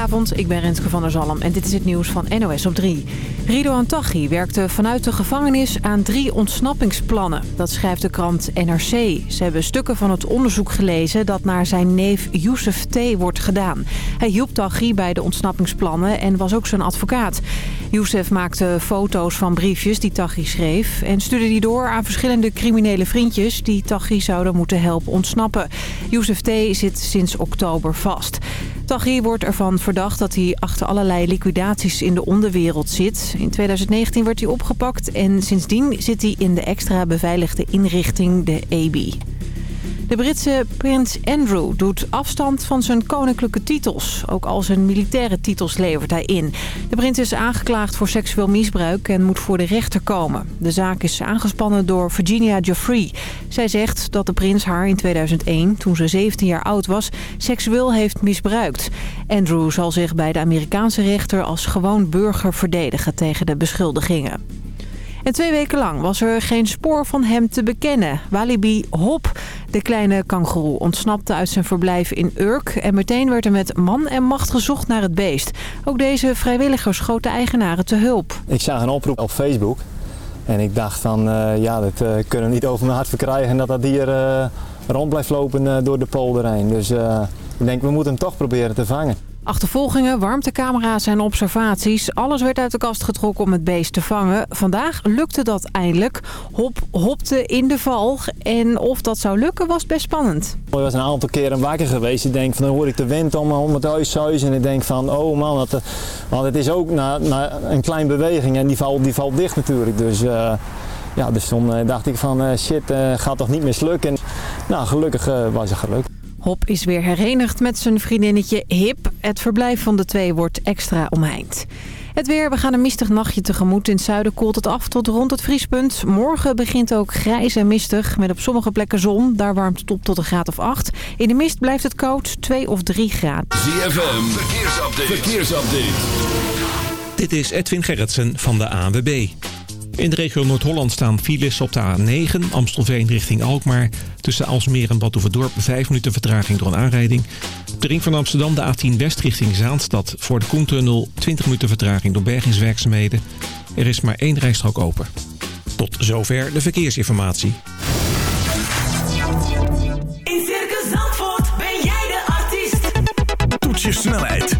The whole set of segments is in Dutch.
Goedenavond, ik ben Renske van der Zalm en dit is het nieuws van NOS op 3. Rido Antaghi werkte vanuit de gevangenis aan drie ontsnappingsplannen. Dat schrijft de krant NRC. Ze hebben stukken van het onderzoek gelezen dat naar zijn neef Youssef T. wordt gedaan. Hij hielp Taghi bij de ontsnappingsplannen en was ook zijn advocaat. Youssef maakte foto's van briefjes die Taghi schreef... en stuurde die door aan verschillende criminele vriendjes... die Taghi zouden moeten helpen ontsnappen. Youssef T. zit sinds oktober vast. Taghi wordt ervan verdacht dat hij achter allerlei liquidaties in de onderwereld zit. In 2019 werd hij opgepakt en sindsdien zit hij in de extra beveiligde inrichting, de EBI. De Britse prins Andrew doet afstand van zijn koninklijke titels. Ook al zijn militaire titels levert hij in. De prins is aangeklaagd voor seksueel misbruik en moet voor de rechter komen. De zaak is aangespannen door Virginia Joffrey. Zij zegt dat de prins haar in 2001, toen ze 17 jaar oud was, seksueel heeft misbruikt. Andrew zal zich bij de Amerikaanse rechter als gewoon burger verdedigen tegen de beschuldigingen. En twee weken lang was er geen spoor van hem te bekennen. Walibi Hop, de kleine kangoeroe, ontsnapte uit zijn verblijf in Urk... en meteen werd er met man en macht gezocht naar het beest. Ook deze vrijwilligers schoten eigenaren te hulp. Ik zag een oproep op Facebook en ik dacht van... Uh, ja, dat uh, kunnen we niet over mijn hart verkrijgen... dat dat dier uh, rond blijft lopen door de polder. Dus ik denk, we moeten hem toch proberen te vangen. Achtervolgingen, warmtecamera's en observaties. Alles werd uit de kast getrokken om het beest te vangen. Vandaag lukte dat eindelijk. Hop hopte in de val. En of dat zou lukken was best spannend. Ik was een aantal keren wakker geweest. Ik denk van dan hoor ik de wind om, om het huis zuizen. En ik denk van oh man, dat, want het is ook na, na een klein beweging. En die valt, die valt dicht natuurlijk. Dus... Uh, ja, dus toen dacht ik van shit, uh, gaat toch niet mislukken. Nou, gelukkig was het gelukt. Hop is weer herenigd met zijn vriendinnetje Hip. Het verblijf van de twee wordt extra omheind. Het weer, we gaan een mistig nachtje tegemoet. In het zuiden koelt het af tot rond het vriespunt. Morgen begint ook grijs en mistig, met op sommige plekken zon. Daar warmt het op tot een graad of 8. In de mist blijft het koud, 2 of 3 graden. ZFM, verkeersupdate. verkeersupdate. Dit is Edwin Gerritsen van de ANWB. In de regio Noord-Holland staan files op de A9, Amstelveen richting Alkmaar. Tussen Alsmeer en Badhoevedorp 5 minuten vertraging door een aanrijding. Op de ring van Amsterdam de A10 West richting Zaanstad. Voor de Koentunnel 20 minuten vertraging door bergingswerkzaamheden. Er is maar één rijstrook open. Tot zover de verkeersinformatie. In Circus Zandvoort ben jij de artiest. Toets je snelheid,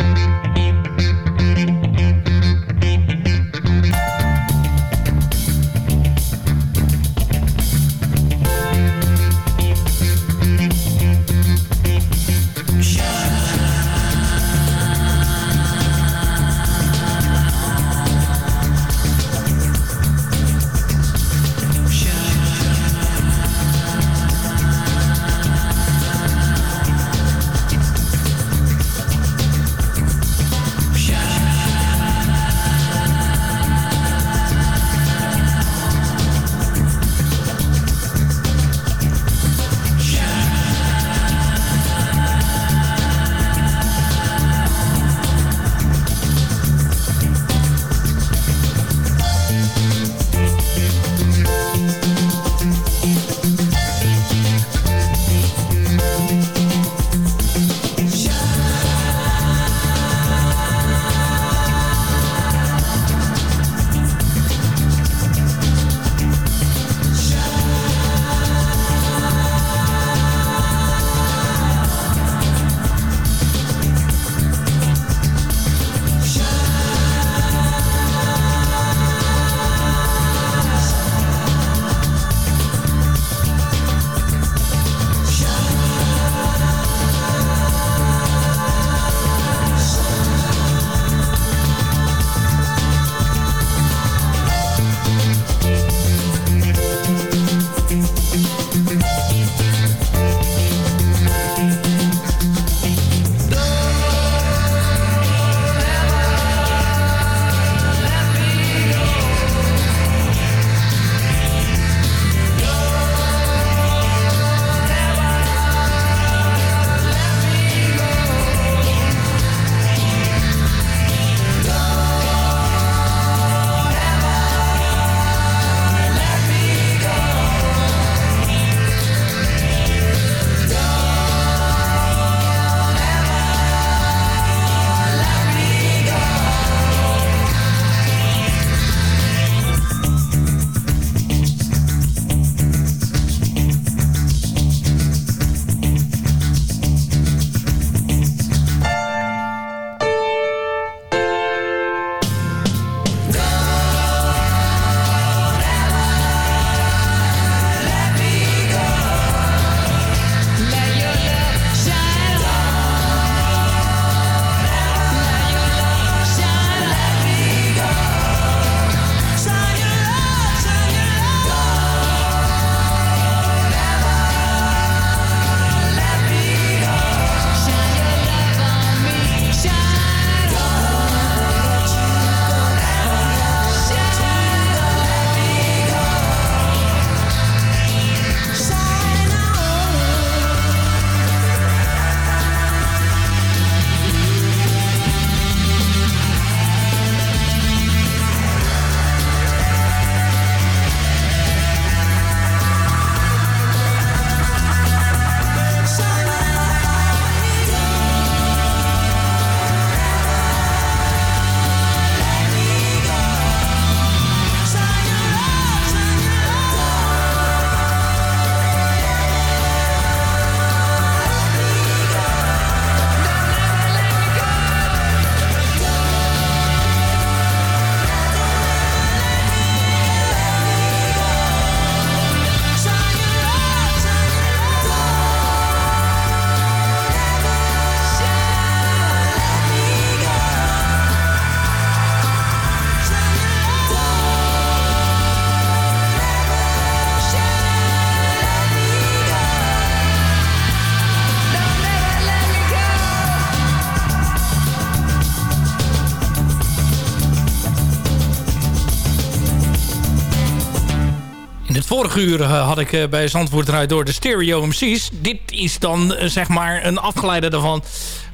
Vorige uur eh, had ik eh, bij Zandvoort eruit door de Stereo MC's. Dit is dan eh, zeg maar een afgeleide daarvan.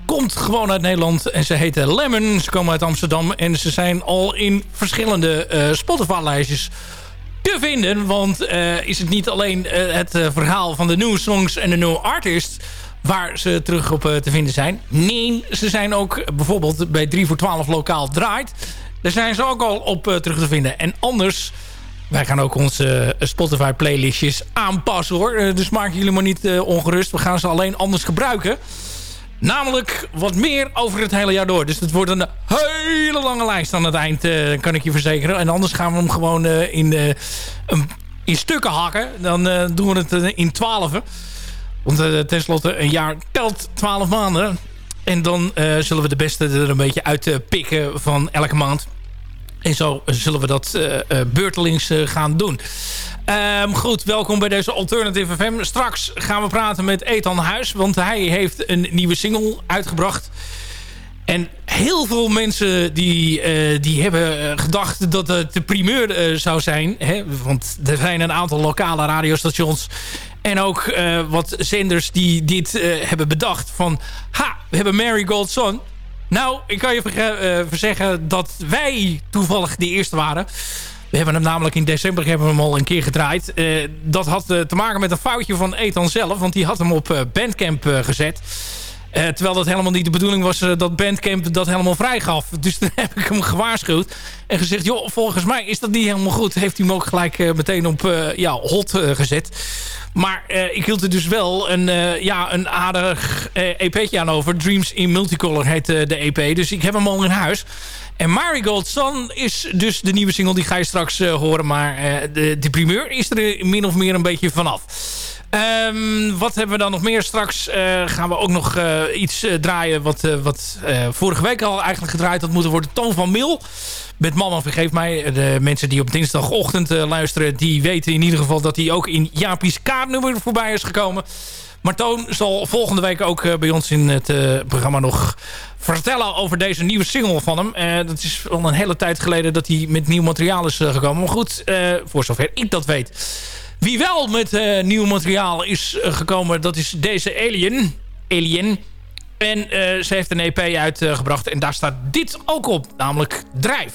Komt gewoon uit Nederland en ze heten Lemon. Ze komen uit Amsterdam en ze zijn al in verschillende eh, Spotify-lijstjes te vinden. Want is het niet alleen het verhaal van de nieuwe songs en de nieuwe artist waar ze terug op te vinden zijn. Nee, ze zijn ook bijvoorbeeld bij 3 voor 12 lokaal draait. Daar zijn ze ook al op terug te vinden. En anders, wij gaan ook onze eh, Spotify playlistjes aanpassen hoor. Eh, dus maak jullie maar niet eh, ongerust. We gaan ze alleen anders gebruiken. Namelijk wat meer over het hele jaar door. Dus het wordt een hele lange lijst aan het eind, kan ik je verzekeren. En anders gaan we hem gewoon in, in stukken hakken. Dan doen we het in twaalfen. Want tenslotte een jaar telt 12 maanden. En dan zullen we de beste er een beetje uit pikken van elke maand. En zo zullen we dat eh, eh, beurtelings eh, gaan doen. Ehm, goed, welkom bij deze Alternative FM. Straks gaan we praten met Ethan Huis. Want hij heeft een nieuwe single uitgebracht. En heel veel mensen die, die hebben gedacht dat het de primeur zou zijn. Hè? Want er zijn een aantal lokale radiostations en ook wat zenders die dit hebben bedacht. Van, ha, we hebben Marigold Sun. Nou, ik kan je verge- eh, verzeggen dat wij toevallig de eerste waren. We hebben hem namelijk in december hebben we hem al een keer gedraaid. Eh, dat had eh, te maken met een foutje van Ethan zelf. Want die had hem op Bandcamp gezet. Eh, terwijl dat helemaal niet de bedoeling was eh, dat Bandcamp dat helemaal vrij gaf. Dus toen heb ik hem gewaarschuwd. En gezegd, joh, volgens mij is dat niet helemaal goed. Heeft hij hem ook gelijk eh, meteen op ja, hot gezet. Maar ik hield er dus wel een, ja, een aardig EP'tje aan over. Dreams in Multicolor heet de EP. Dus ik heb hem al in huis. En Marigold Sun is dus de nieuwe single. Die ga je straks horen. Maar de, de primeur is er min of meer een beetje vanaf. Ehm, wat hebben we dan nog meer? Straks eh, gaan we ook nog eh, iets eh, draaien... wat, wat vorige week al eigenlijk gedraaid had moeten worden. Toon van Mil. Met Mama Vergeef Mij. De mensen die op dinsdagochtend luisteren... die weten in ieder geval dat hij ook in Jaapie's kaartnummer voorbij is gekomen. Maar Toon zal volgende week ook bij ons in het programma nog vertellen over deze nieuwe single van hem. Eh, dat is al een hele tijd geleden dat hij met nieuw materiaal is gekomen. Maar goed, voor zover ik dat weet. Wie wel met eh, nieuw materiaal is eh, gekomen, dat is deze Alien. Alien. En eh, ze heeft een EP uitgebracht en daar staat dit ook op, namelijk Drijf.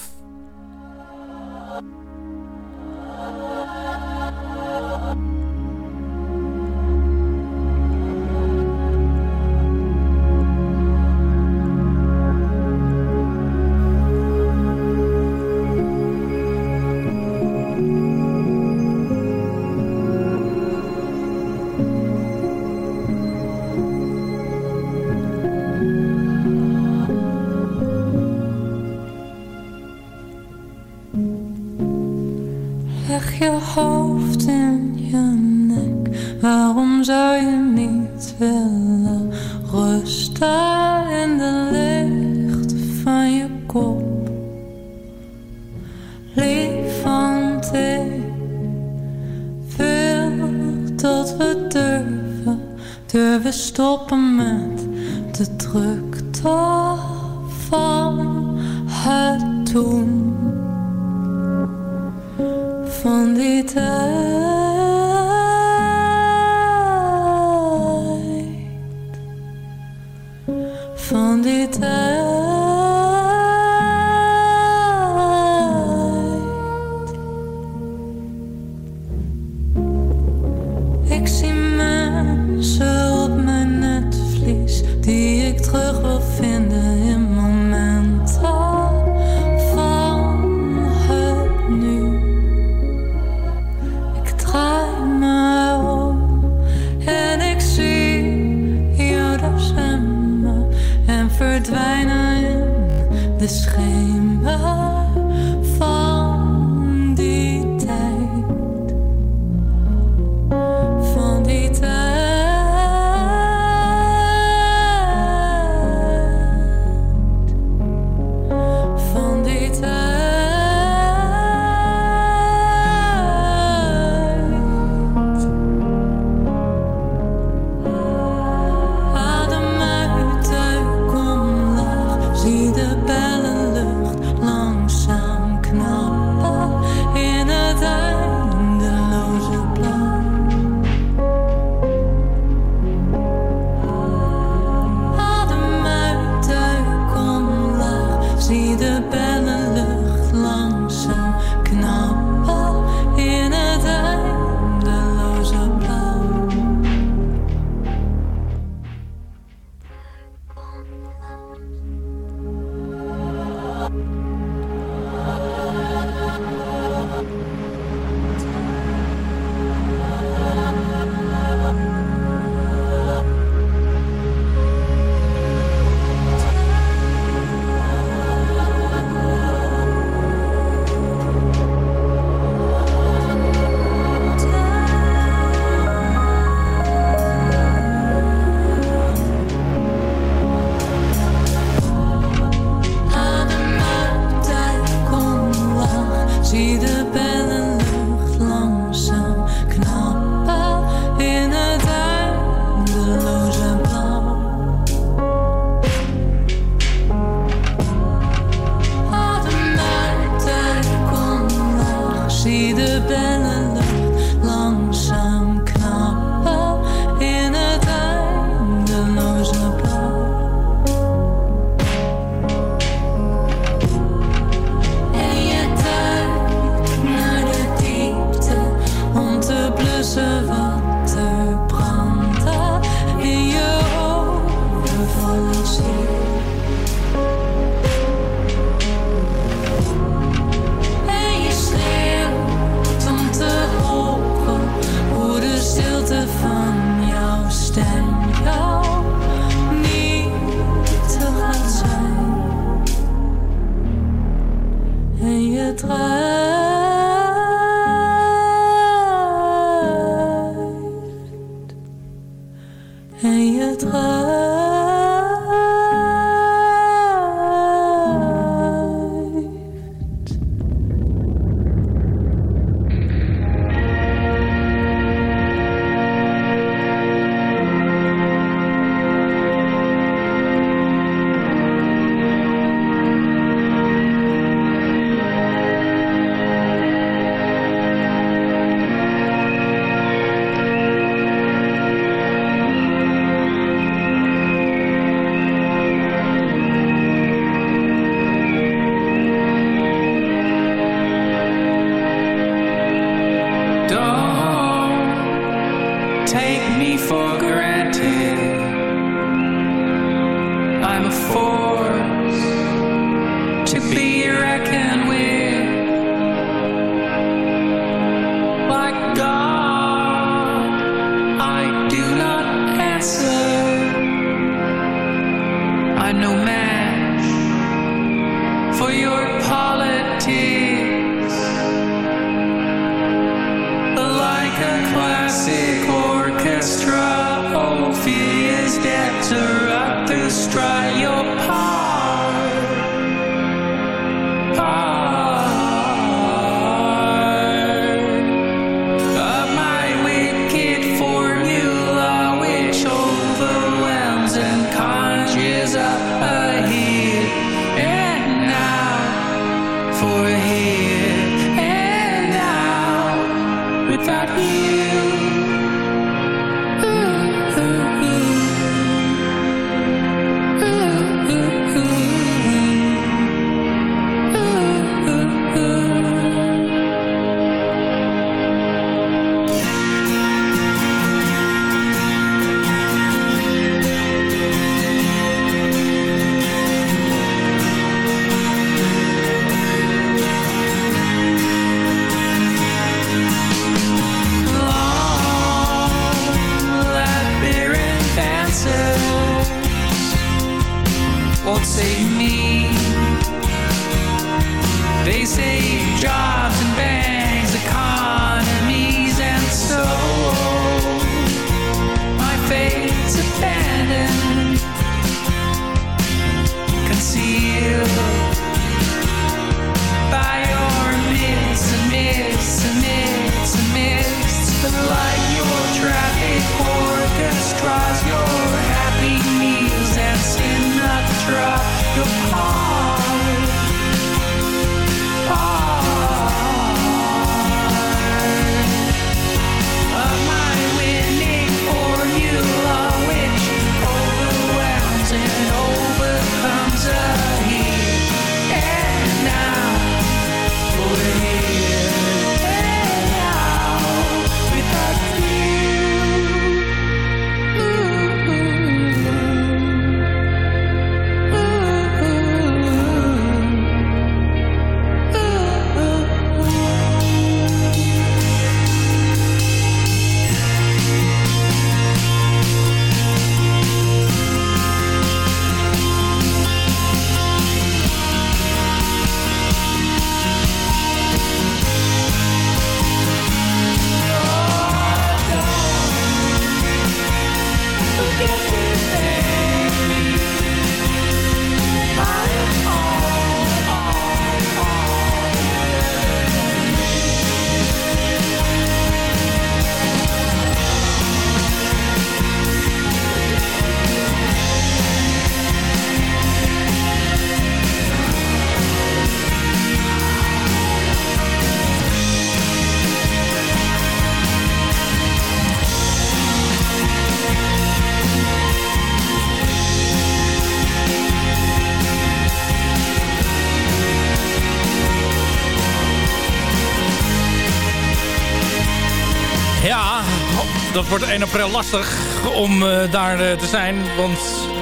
Dat wordt 1 april lastig om eh, daar eh, te zijn. Want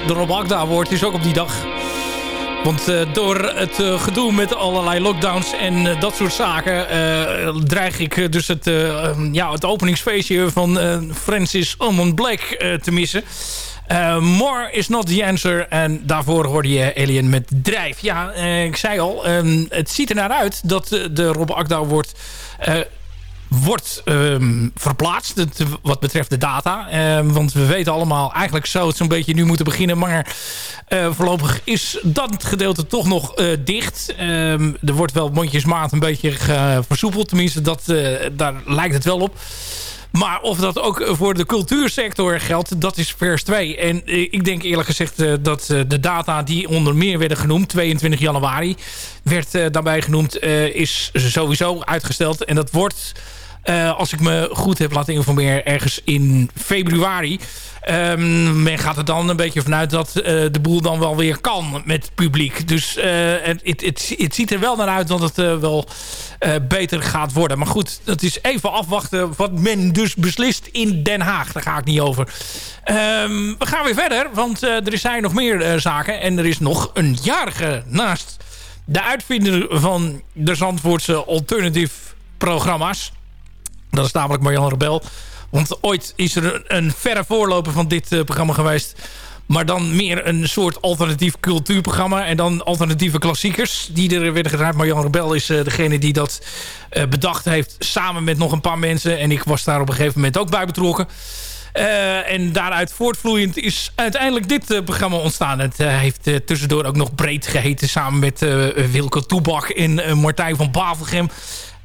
de Rob Agda wordt is ook op die dag. Want eh, door het gedoe met allerlei lockdowns en dat soort zaken... dreig ik dus het, eh, um, ja, het openingsfeestje van Francis Almond Black te missen. More is not the answer. En daarvoor hoorde je Alien met Drijf. Ja, ik zei al, ehm, het ziet er naar uit dat de Rob Akda wordt... wordt ehm, verplaatst wat betreft de data. Ehm, want we weten allemaal, eigenlijk zou het zo'n beetje nu moeten beginnen. Maar eh, voorlopig is dat gedeelte toch nog eh, dicht. Ehm, er wordt wel mondjesmaat een beetje versoepeld. Tenminste, dat, eh, daar lijkt het wel op. Maar of dat ook voor de cultuursector geldt, dat is vers 2. En eh, ik denk eerlijk gezegd eh, dat eh, de data die onder meer werden genoemd... 22 januari werd daarbij genoemd, is sowieso uitgesteld. En dat wordt, eh, als ik me goed heb laten informeren... ergens in februari. Ehm, men gaat er dan een beetje vanuit dat eh, de boel dan wel weer kan met publiek. Dus eh, het, ziet er wel naar uit dat het wel beter gaat worden. Maar goed, dat is even afwachten wat men dus beslist in Den Haag. Daar ga ik niet over. Ehm, we gaan weer verder, want er zijn nog meer zaken. En er is nog een jarige naast de uitvinder van de Zandvoortse alternative programma's. Dat is namelijk Marjan Rebel. Want ooit is er een, verre voorloper van dit eh, programma geweest. Maar dan meer een soort alternatief cultuurprogramma. En dan alternatieve klassiekers die er werden gedraaid. Marjan Rebel is eh, degene die dat eh, bedacht heeft. Samen met nog een paar mensen. En ik was daar op een gegeven moment ook bij betrokken. En daaruit voortvloeiend is uiteindelijk dit programma ontstaan. Het heeft tussendoor ook nog breed geheten... samen met Wilco Toebak en Martijn van Bavelgem.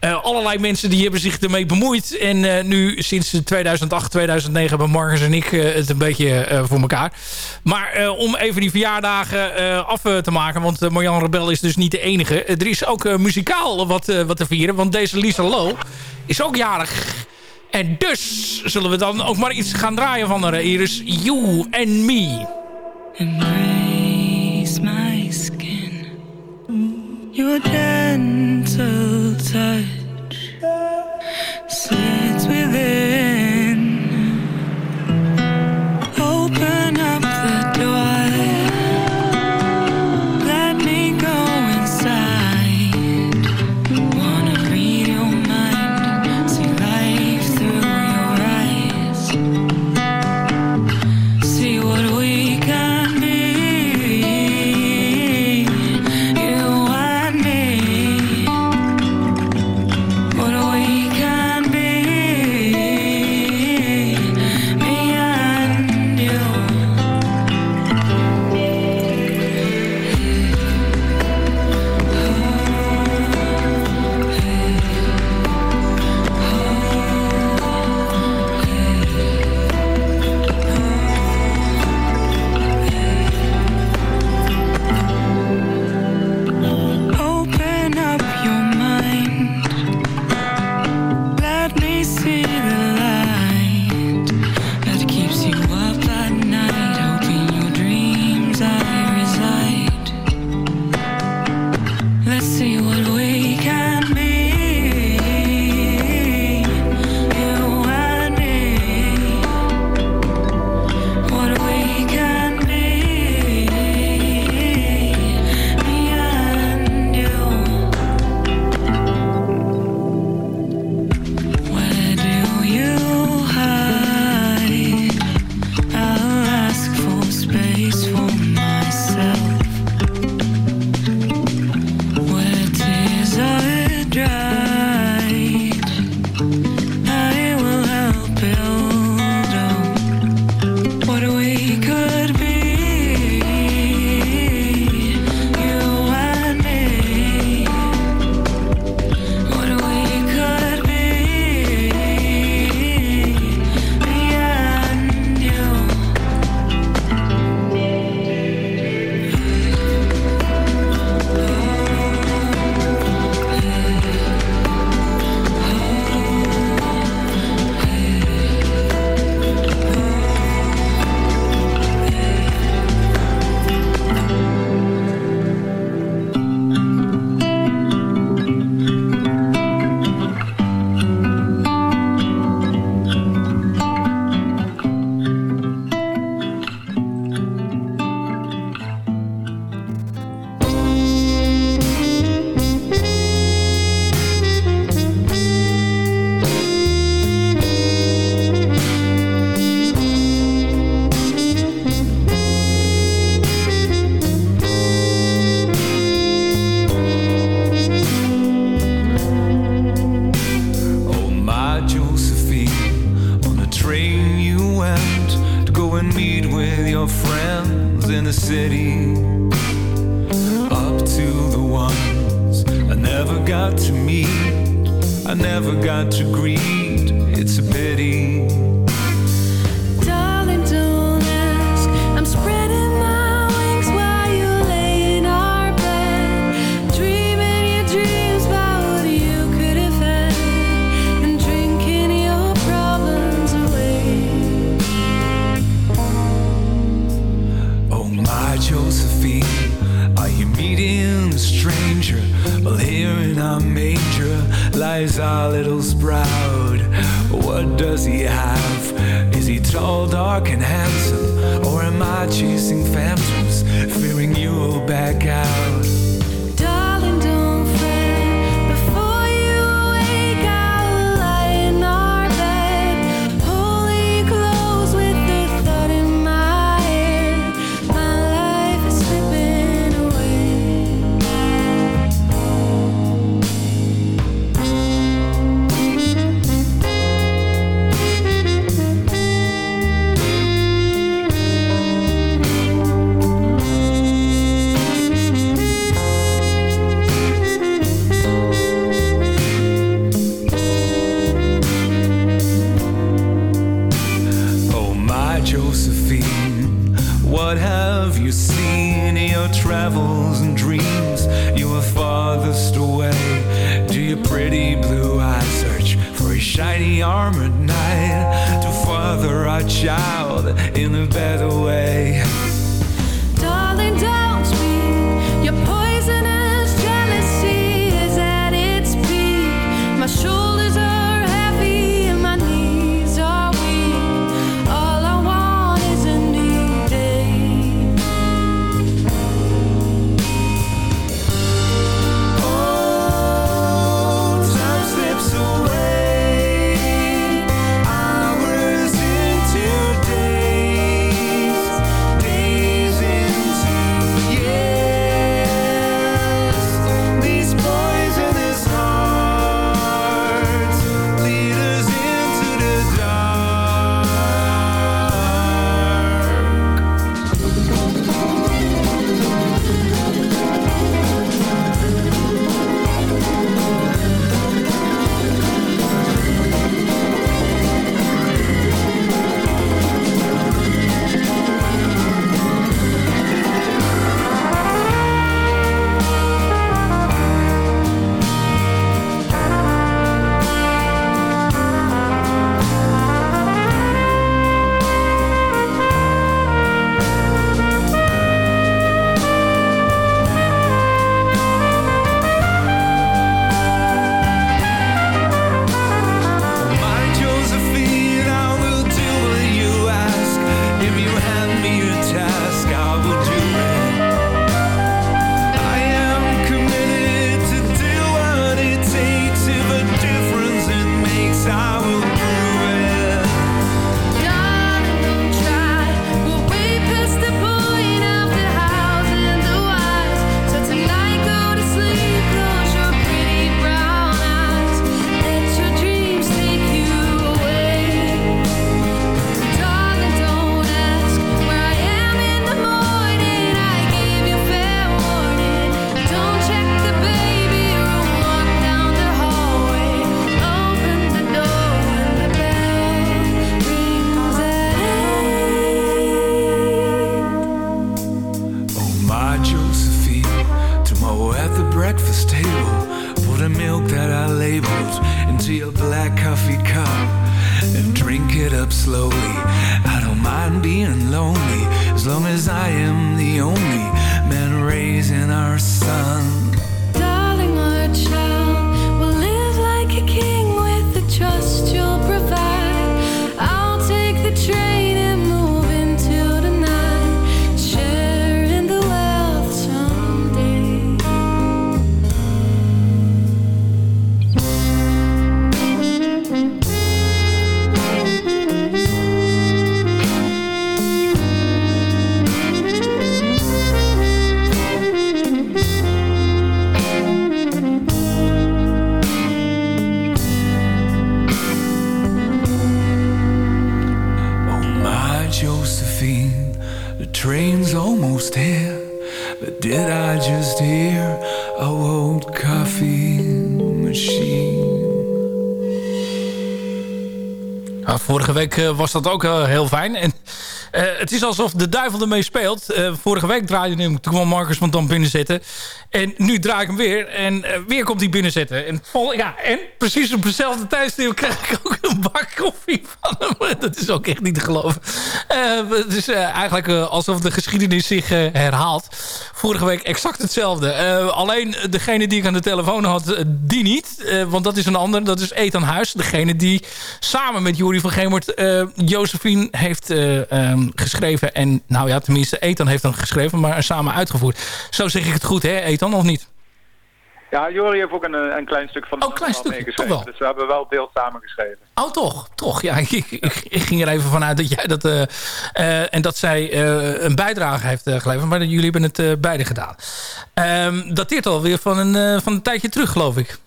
Eh, allerlei mensen die hebben zich ermee bemoeid. En eh, nu sinds 2008, 2009 hebben Marcus en ik eh, het een beetje voor elkaar. Maar om even die verjaardagen af te maken. Want Marjan Rebel is dus niet de enige. Er is ook muzikaal wat, wat te vieren. Want deze Lisa Low is ook jarig. En dus zullen we dan ook maar iets gaan draaien van haar. Hier is You and Me. Your gentle touch eh, was dat ook heel fijn. En eh, het is alsof de duivel ermee speelt. Eh, vorige week draaide hem, toen kwam Marcus van Dam binnenzetten. En nu draai ik hem weer. En eh, weer komt hij binnenzetten. En, ja, en precies op hetzelfde tijdstip krijg ik ook een bak koffie van hem. Dat is ook echt niet te geloven. Eh, het is eh, eigenlijk alsof de geschiedenis zich herhaalt. Vorige week exact hetzelfde. Alleen degene die ik aan de telefoon had, die niet. Want dat is een ander. Dat is Ethan Huis. Degene die samen met Jury van Gemert Josephine heeft eh, ehm, geschreven. En nou ja, tenminste, Ethan heeft hem geschreven, maar samen uitgevoerd. Zo zeg ik het goed, hè, Ethan, of niet? Ja, Jori heeft ook een, eh, een klein stuk van de Oh, klein nummer stukje, meegeschreven. toch wel. Dus we hebben wel deels samengeschreven. Oh, toch? Toch, ja. Ik, ik, ik ging er even vanuit dat jij dat... eh, eh, en dat zij een bijdrage heeft geleverd. Maar jullie hebben het beide gedaan. Ehm dateert alweer van een, van een tijdje terug, geloof ik.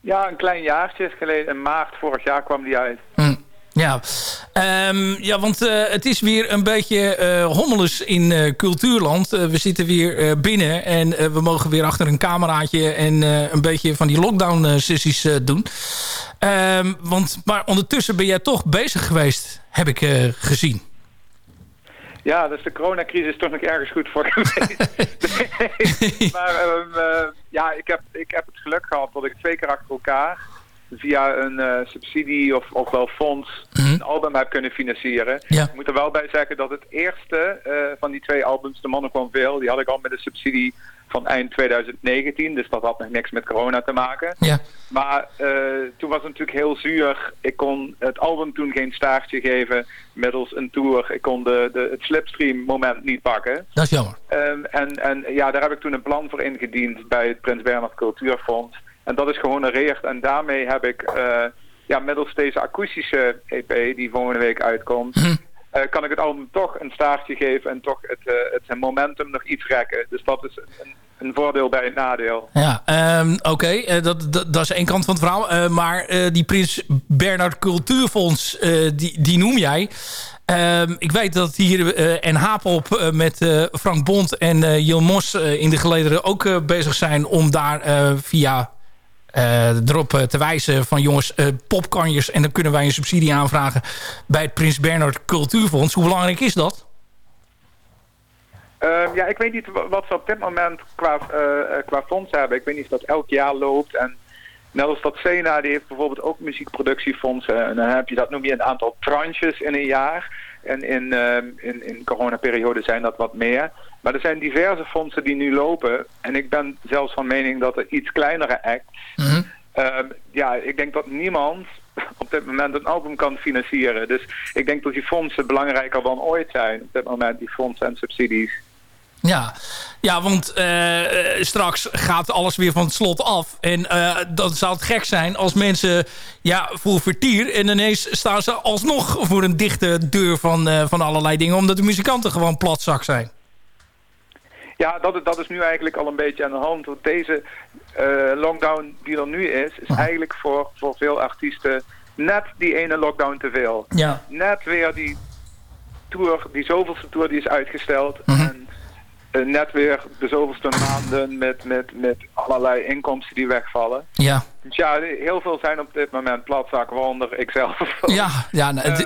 Ja, een klein jaartje geleden. In maart vorig jaar kwam die uit. Hm. Ja, Ehm, ja want eh, het is weer een beetje eh hommeles in eh, cultuurland. We zitten weer binnen en we mogen weer achter een cameraatje... en een beetje van die lockdown-sessies doen. Ehm, want, maar ondertussen ben jij toch bezig geweest, heb ik gezien. Ja, dus de coronacrisis is toch nog ergens goed voor geweest. maar ehm, eh, ja, ik heb, ik heb het geluk gehad dat ik twee keer achter elkaar via een eh, subsidie of, of wel fonds een album heb kunnen financieren. Ja. Ik moet er wel bij zeggen dat het eerste eh, van die twee albums, De Mannen veel, die had ik al met een subsidie van eind 2019. Dus dat had nog niks met corona te maken. Ja. Maar eh, toen was het natuurlijk heel zuur. Ik kon het album toen geen staartje geven middels een tour. Ik kon de, de, het slipstream moment niet pakken. Dat is jammer. Ehm, en, en ja, daar heb ik toen een plan voor ingediend bij het Prins Bernhard Cultuurfonds. En dat is gehonoreerd. En daarmee heb ik eh, ja, middels deze akoestische EP die volgende week uitkomt... eh, kan ik het album toch een staartje geven en toch het, eh, het momentum nog iets rekken. Dus dat is een, een voordeel bij een nadeel. Ja, ehm, oké. dat, dat, dat is één kant van het verhaal. Maar die Prins Bernhard Cultuurfonds, die, die noem jij. Ehm, ik weet dat hier en Hapop met Frank Bond en Jil Mos in de gelederen ook bezig zijn om daar via erop eh, te wijzen van jongens, eh, popkanjers en dan kunnen wij een subsidie aanvragen bij het Prins Bernhard Cultuurfonds. Hoe belangrijk is dat? Ehm, ja, ik weet niet wa- wat ze op dit moment qua, eh, eh, qua fonds hebben. Ik weet niet of dat elk jaar loopt. En net als dat Sena, die heeft bijvoorbeeld ook muziekproductiefondsen. En dan heb je, dat noem je een aantal tranches in een jaar. En in, ehm, in, in coronaperiode zijn dat wat meer. Maar er zijn diverse fondsen die nu lopen. En ik ben zelfs van mening dat er iets kleinere acts... Ehm, ja, ik denk dat niemand op dit moment een album kan financieren. Dus ik denk dat die fondsen belangrijker dan ooit zijn. Op dit moment, die fondsen en subsidies. Ja, ja want eh, eh, straks gaat alles weer van het slot af. En eh, dan zou het gek zijn als mensen ja, voor vertier... en ineens staan ze alsnog voor een dichte deur van, van allerlei dingen... omdat de muzikanten gewoon platzak zijn. Ja, dat, dat is nu eigenlijk al een beetje aan de hand. Want deze lockdown die er nu is, is eigenlijk voor, voor veel artiesten net die ene lockdown te veel. Ja. Net weer die tour, die zoveelste tour die is uitgesteld. Eh, net weer de zoveelste maanden met, met, met allerlei inkomsten die wegvallen. Ja, Dus ja, heel veel zijn op dit moment platzak, waaronder ikzelf. ja, ja nou, Eh,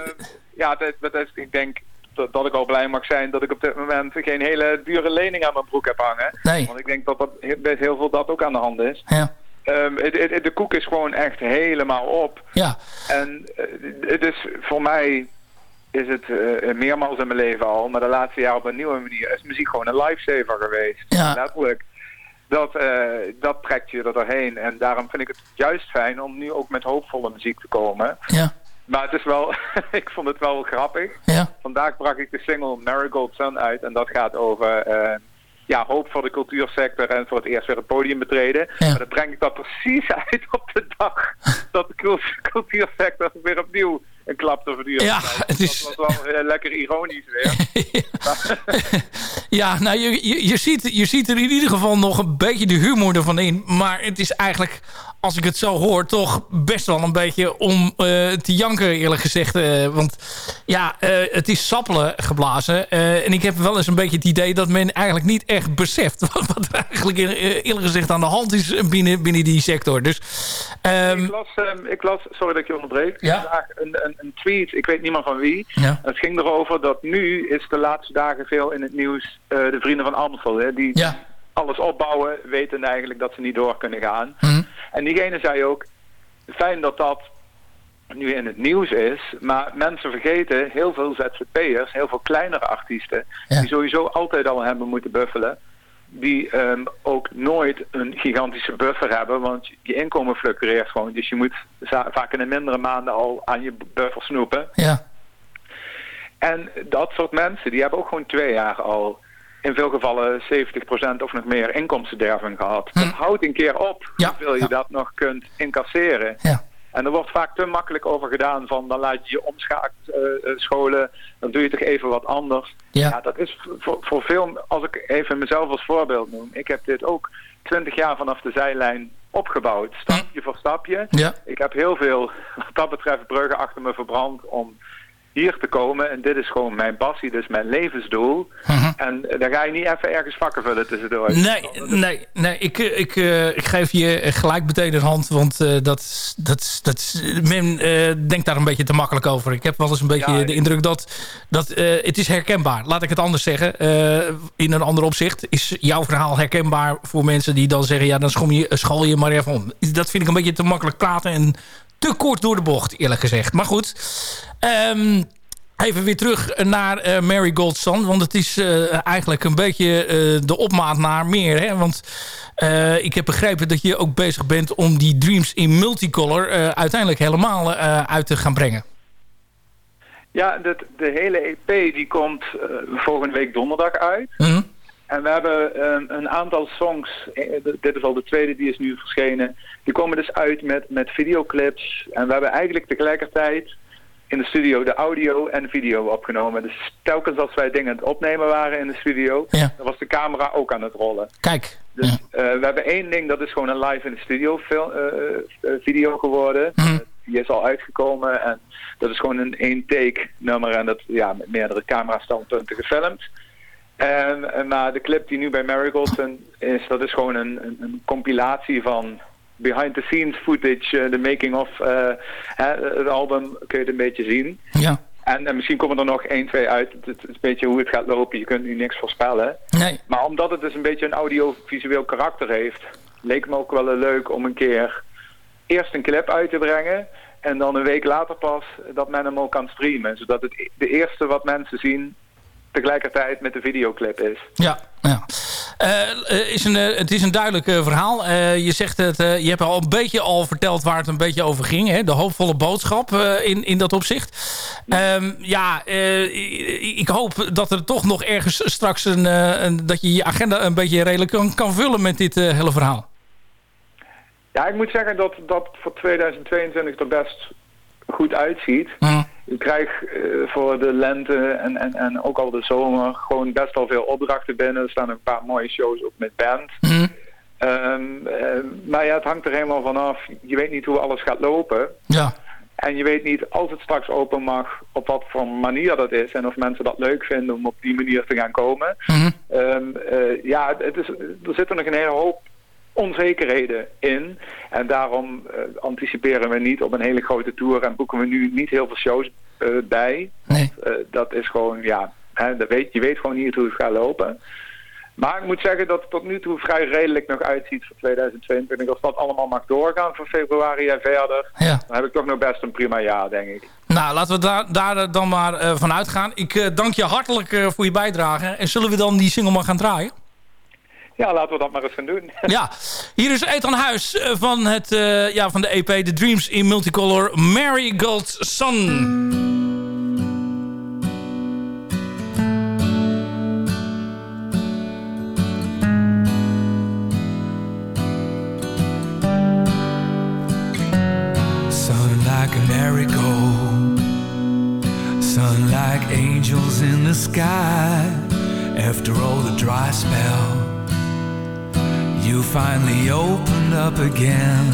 ja, dat, dat is, ik denk dat, dat ik al blij mag zijn dat ik op dit moment geen hele dure lening aan mijn broek heb hangen. Nee. Want ik denk dat dat bij heel veel dat ook aan de hand is. ja, Ehm, het, het- de koek is gewoon echt helemaal op. ja. En eh, het is voor mij is het eh, meermaals in mijn leven al, maar de laatste jaren op een nieuwe manier is muziek gewoon een lifesaver geweest. Ja. Letterlijk. Dat, eh, dat trekt je er doorheen. En daarom vind ik het juist fijn om nu ook met hoopvolle muziek te komen. Ja. Maar het is wel, ik vond het wel grappig. Ja. Vandaag brak ik de single Marigold Sun uit. En dat gaat over eh, ja, hoop voor de cultuursector en voor het eerst weer het podium betreden. Ja. Maar dan breng ik dat precies uit op de dag dat de cul- cultuursector weer opnieuw een klap te verduren Ja, het is- Dat was wel eh, lekker ironisch weer. Ja, nou, je, je, je, ziet, je ziet er in ieder geval nog een beetje de humor ervan in. Maar het is eigenlijk als ik het zo hoor, toch best wel een beetje om eh, te janken eerlijk gezegd. Eh, want ja, eh, het is sappelen geblazen. En ik heb wel eens een beetje het idee dat men eigenlijk niet echt beseft... wat, wat er eigenlijk eerlijk gezegd aan de hand is binnen, binnen die sector. Dus ehm, Ik las, ehm, ik las, sorry dat ik je onderbreek, Ja. vandaag een, een, een tweet, ik weet niet meer van wie. Ja. Het ging erover dat nu is de laatste dagen veel in het nieuws de vrienden van Amstel. Hè, die ja. alles opbouwen, weten eigenlijk dat ze niet door kunnen gaan. Mhm. En diegene zei ook, fijn dat dat nu in het nieuws is, maar mensen vergeten, heel veel ZZP'ers, heel veel kleinere artiesten, Ja. die sowieso altijd al hebben moeten buffelen, die ehm, ook nooit een gigantische buffer hebben, want je inkomen fluctueert gewoon. Dus je moet vaak in de mindere maanden al aan je buffer snoepen. Ja. En dat soort mensen, die hebben ook gewoon twee jaar al in veel gevallen 70% of nog meer inkomstenderving gehad. Dat houdt een keer op Hm. Ja, hoeveel je ja. dat nog kunt incasseren. Ja. En er wordt vaak te makkelijk over gedaan van dan laat je je omschakelen, scholen, dan doe je toch even wat anders. Ja. dat is voor, voor veel, als ik even mezelf als voorbeeld noem, ik heb dit ook 20 jaar vanaf de zijlijn opgebouwd, stapje voor stapje. Ja. Ik heb heel veel, wat dat betreft, bruggen achter me verbrand om hier te komen. En dit is gewoon mijn passie, dus mijn levensdoel. En eh, dan ga je niet even ergens vakken vullen tussendoor. Mhm. Nee, nee, nee ik, eh, ik, eh, ik geef je gelijk meteen een hand. Want dat, dat, dat, men denkt daar een beetje te makkelijk over. Ik heb wel eens een beetje Ja, de indruk dat... dat het is herkenbaar. Laat ik het anders zeggen. In een ander opzicht is jouw verhaal herkenbaar voor mensen die dan zeggen... ja, dan schom je, school je maar even om. Dat vind ik een beetje te makkelijk praten en te kort door de bocht, eerlijk gezegd. Maar goed, Ehm, even weer terug naar eh, Mary Goldson. Want het is eh, eigenlijk een beetje eh, de opmaat naar meer. Hè? Want ik heb begrepen dat je ook bezig bent om die Dreams in Multicolor... uiteindelijk helemaal uit te gaan brengen. Ja, de, de hele EP die komt volgende week donderdag uit. Mhm. En we hebben ehm, een aantal songs, eh, dit is al de tweede die is nu verschenen, die komen dus uit met, met videoclips. En we hebben eigenlijk tegelijkertijd in de studio de audio en video opgenomen. Dus telkens als wij dingen aan het opnemen waren in de studio, Ja. dan was de camera ook aan het rollen. Kijk. Dus Ja. eh, we hebben één ding, dat is gewoon een live in de studio fil- eh, video geworden. Mhm. Die is al uitgekomen en dat is gewoon een één take nummer en dat ja, met meerdere camera standpunten gefilmd. En, en, maar de clip die nu bij Marigold is, dat is gewoon een, een, een compilatie van behind the scenes footage, eh, de making of eh, het album kun je het een beetje zien. Ja. En, en misschien komen er nog één, twee uit. Het, is een beetje hoe het gaat lopen. Je kunt nu niks voorspellen. Nee. Maar omdat het dus een beetje een audiovisueel karakter heeft, leek me ook wel leuk om een keer eerst een clip uit te brengen. En dan een week later pas dat men hem ook kan streamen. Zodat het e- de eerste wat mensen zien tegelijkertijd met de videoclip is. Ja, ja. Eh, eh, is een, eh, het is een duidelijk verhaal. Je zegt het, je hebt al een beetje al verteld waar het een beetje over ging. Hè? De hoopvolle boodschap in, in dat opzicht. Ehm, ja, ik- hoop dat er toch nog ergens straks een, een dat je je agenda een beetje redelijk kan, kan vullen met dit hele verhaal. Ja, ik moet zeggen dat dat voor 2022 er best goed uitziet. Hm. Ik krijg eh, voor de lente en, en, en ook al de zomer gewoon best wel veel opdrachten binnen. Er staan een paar mooie shows ook met band. Hm. Ehm, eh, maar ja, het hangt er helemaal vanaf. Je weet niet hoe alles gaat lopen. Ja. En je weet niet, als het straks open mag, op wat voor manier dat is. En of mensen dat leuk vinden om op die manier te gaan komen. Hm. Ehm, eh, ja, het is, er zitten nog een hele hoop onzekerheden in. En daarom eh, anticiperen we niet op een hele grote tour en boeken we nu niet heel veel shows eh, bij. Nee. Eh, dat is gewoon, ja, hè, dat weet, je weet gewoon niet hoe het gaat lopen. Maar ik moet zeggen dat het tot nu toe vrij redelijk nog uitziet voor 2022. Als dat allemaal mag doorgaan van februari en verder, Ja. dan heb ik toch nog best een prima jaar, denk ik. Nou, laten we daar, daar dan maar eh, van uitgaan. Ik dank je hartelijk voor je bijdrage. En zullen we dan die single maar gaan draaien? Ja, laten we dat maar eens gaan doen. Ja, hier is Ethan Huis eh, van, het, eh, ja, van de EP The Dreams in Multicolor Marigold Sun. Sun like a marigold, sun like angels in the sky. After all the dry spell, you finally opened up again.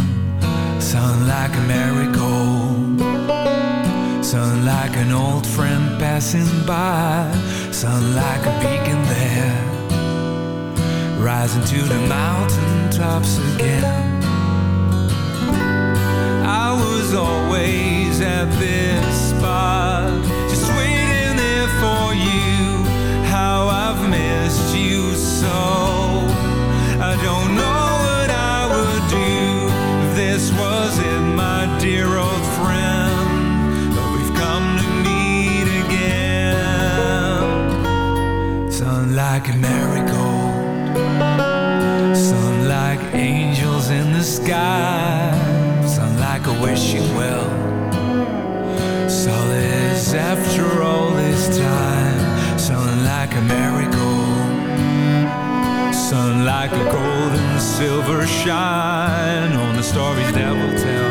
Sun like a marigold. Sun like an old friend passing by. Sun like a beacon there. Rising to the mountain tops again. I was always at this spot, just waiting there for you. How I've missed you so. Wishing well. Solace after all this time, like a golden silver shine on the starry devil town.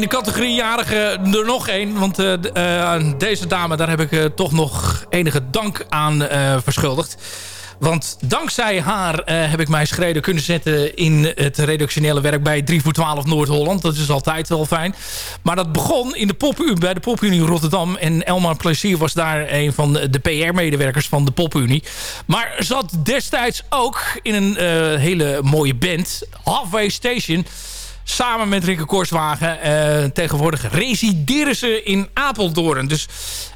In de categorie jarige er nog één. Want eh, eh, aan deze dame, daar heb ik eh, toch nog enige dank aan verschuldigd. Want dankzij haar heb ik mijn schreden kunnen zetten in het redactionele werk bij 3 voor 12 Noord-Holland. Dat is altijd wel fijn. Maar dat begon in de Popunie, bij de Popunie Rotterdam. En Elmar Plezier was daar een van de PR-medewerkers van de Popunie. Maar zat destijds ook in een hele mooie band, Halfway Station... Samen met Rikke Korswagen. eh, tegenwoordig resideren ze in Apeldoorn. Dus,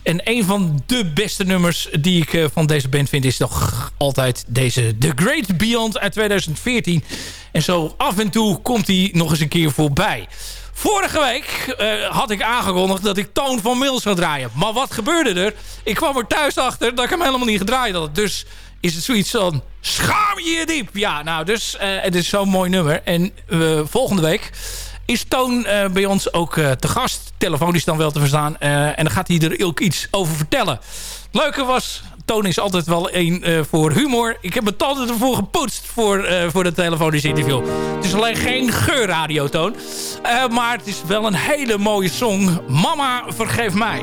en een van de beste nummers die ik eh, van deze band vind... is toch altijd deze The Great Beyond uit 2014. En zo af en toe komt hij nog eens een keer voorbij. Vorige week eh, had ik aangekondigd dat ik Toon van Mils zou draaien. Maar wat gebeurde er? Ik kwam er thuis achter dat ik hem helemaal niet gedraaid had. Dus is het zoiets van... Schaam je je diep! Ja, nou, dus eh, het is zo'n mooi nummer. En eh, volgende week is Toon eh, bij ons ook te gast. Telefonisch dan wel te verstaan. En dan gaat hij er ook iets over vertellen. Het leuke was... Toon is altijd wel één voor humor. Ik heb het altijd ervoor gepoetst voor, voor het telefonisch interview. Het is alleen geen geurradiotoon. Eh maar het is wel een hele mooie song. Mama, vergeef mij.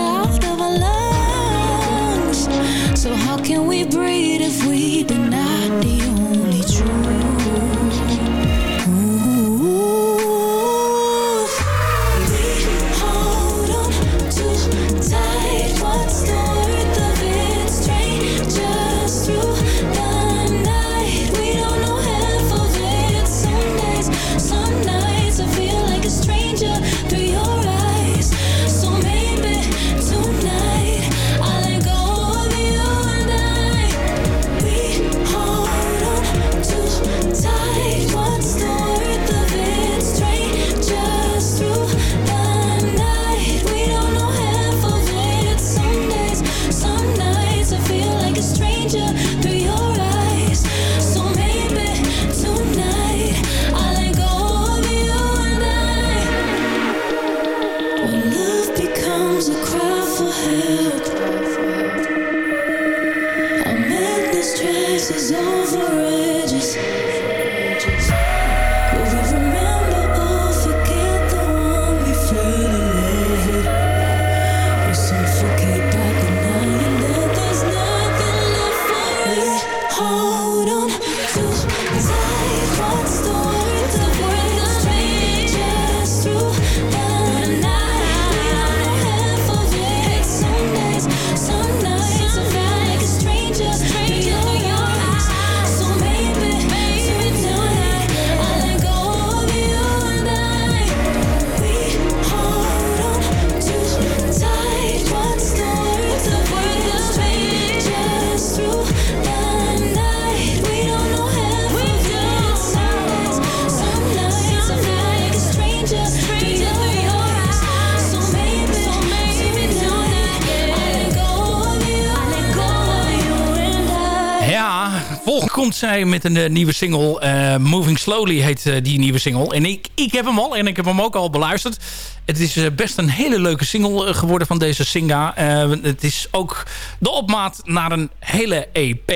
zij met een eh, nieuwe single. eh, Moving Slowly heet eh, die nieuwe single. En ik, ik heb hem al en ik heb hem ook al beluisterd. Het is best een hele leuke single geworden van deze Singa. Het is ook de opmaat naar een hele EP.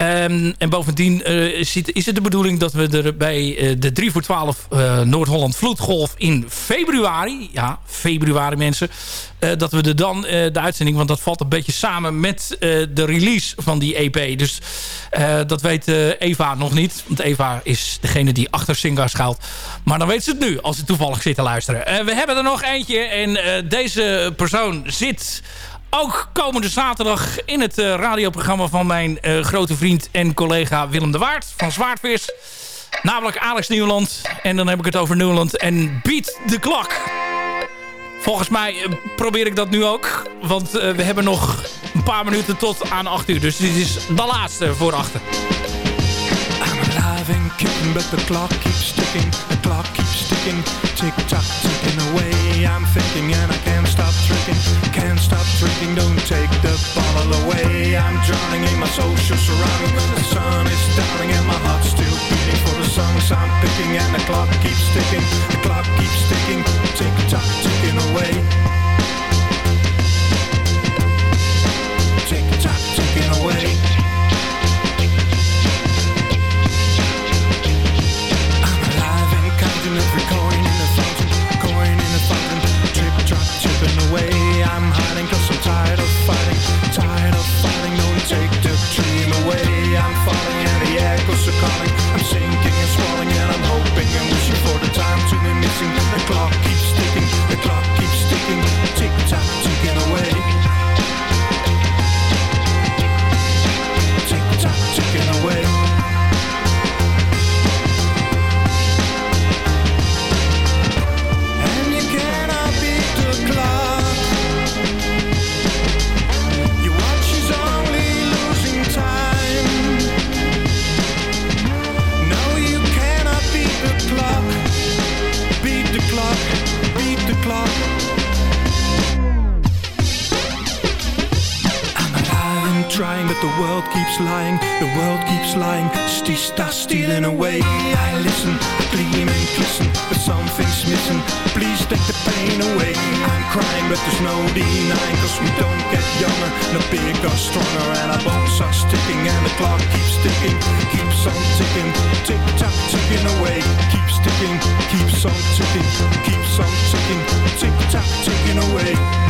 Ehm, en bovendien eh, is, het, is het de bedoeling dat we er bij eh, de 3 voor 12 eh, Noord-Holland Vloedgolf in februari... ja, februari mensen... dat we er dan de uitzending... want dat valt een beetje samen met de release van die EP. Dus dat weet Eva nog niet. Want Eva is degene die achter Singa schuilt. Maar dan weet ze het nu, als ze toevallig zit te luisteren. We hebben er nog eentje en deze persoon zit ook komende zaterdag in het eh, radioprogramma van mijn eh, grote vriend en collega Willem de Waard van Zwaardvis. Namelijk Alex Nieuwland. En dan heb ik het over Nieuwland en Beat de Klok. Volgens mij eh, probeer ik dat nu ook. Want we hebben nog een paar minuten tot aan 8 uur. Dus dit is de laatste voor achter. nothing kicking, but the clock keeps ticking, the clock keeps ticking, tick-tock ticking away. I'm thinking and I can't stop drinking, can't stop drinking, don't take the bottle away. I'm drowning in my social surroundings. the sun is downing and my heart's still beating for the songs I'm picking, and the clock keeps ticking, the clock keeps ticking, tick-tock ticking away. start er stealing away I listen, gleam and glisten But something's missing. Please take the pain away. I'm crying but there's no denying Cause we don't get younger No bigger, stronger And our bones are sticking And the clock keeps ticking Keeps on ticking. Tick tock ticking away. Keeps ticking Keeps on ticking Keeps on ticking. Tick tock ticking away.